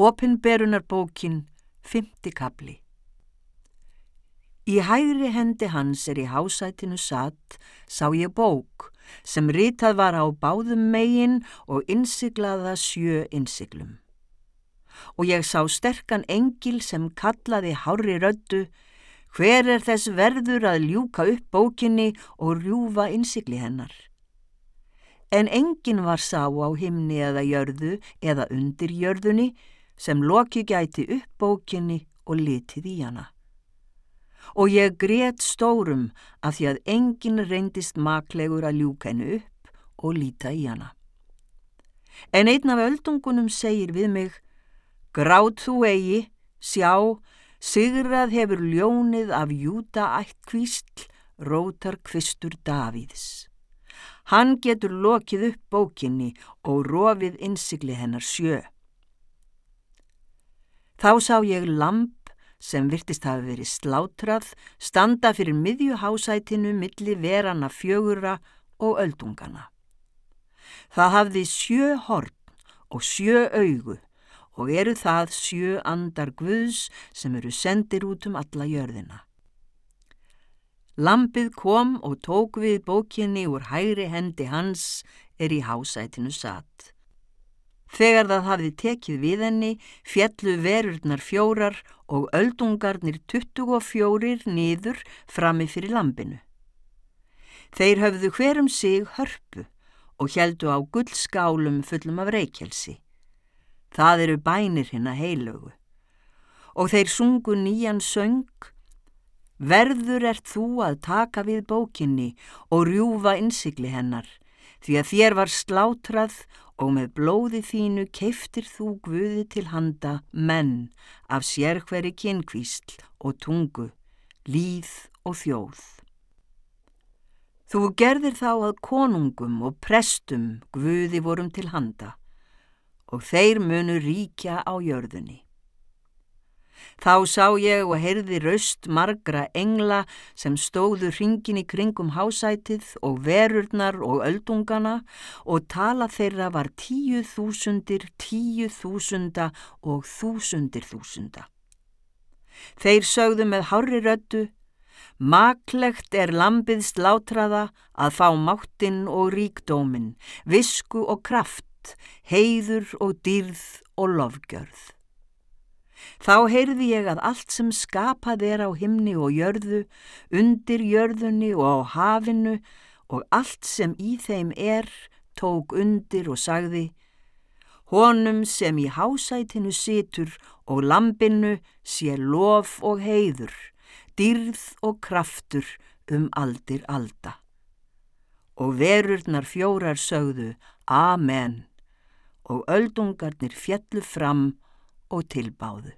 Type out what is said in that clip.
Opinberunarbókin, fymti kapli. Í hægri hendi hans er í hásætinu satt, sá ég bók sem ritað var á báðum megin og innsiglaða sjö innsiglum. Og ég sá sterkan engil sem kallaði hári röddu, hver er þess verður að ljúka upp bókinni og rjúfa innsigli hennar. En engin var sá á himni eða jörðu eða undir jörðunni, sem loki gæti upp bókinni og litið í hana. Og ég greiðt stórum af því að enginn reyndist maklegur að ljúka hennu upp og líta í hana. En einn af öldungunum segir við mig, gráð þú eigi, sjá, sigrað hefur ljónið af júta ætt kvísl, rótar kvistur Davíðs. Hann getur lokið upp bókinni og rofið innsigli hennar sjö. Þá sá ég lamp sem virtist hafi verið slátrað standa fyrir miðjuhásætinu milli verana fjögura og öldungana. Það hafði sjö horn og sjö augu og eru það sjö andar guðs sem eru sendir út um alla jörðina. Lampið kom og tók við bókinni úr hægri hendi hans er í hásætinu satt. Þegar það hafði tekið við henni, fjallu verurnar fjórar og öldungarnir 24 nýður frami fyrir lampinu. Þeir höfðu hverum sig hörpu og heldu á gullskálum fullum af reykjelsi. Það eru bænir hinn að heilögu. Og þeir sungu nýjan söng, verður ert þú að taka við bókinni og rjúfa innsikli hennar, því að þér var slátrað og með blóði þínu keiftir þú guði til handa menn af sérhveri kynkvísl og tungu, líð og þjóð. Þú gerðir þá að konungum og prestum guði vorum til handa og þeir munu ríkja á jörðunni. Þá sá ég og heyrði raust margra engla sem stóðu hringin í kringum hásætið og verurnar og öldungana og tala þeirra var tíu þúsundir, tíu þúsunda og þúsundir þúsunda. Þeir sögðu með hári röttu, maklegt er lampið slátraða að fá máttinn og ríkdóminn, visku og kraft, heiður og dýrð og lofgjörð. Þá heyrði ég að allt sem skapað er á himni og jörðu, undir jörðunni og á hafinu og allt sem í þeim er tók undir og sagði Honum sem í hásætinu situr og lampinu sé lof og heiður, dýrð og kraftur um aldir alda. Og verurnar fjórar sögðu Amen og öldungarnir fjallu fram og tilbáðu.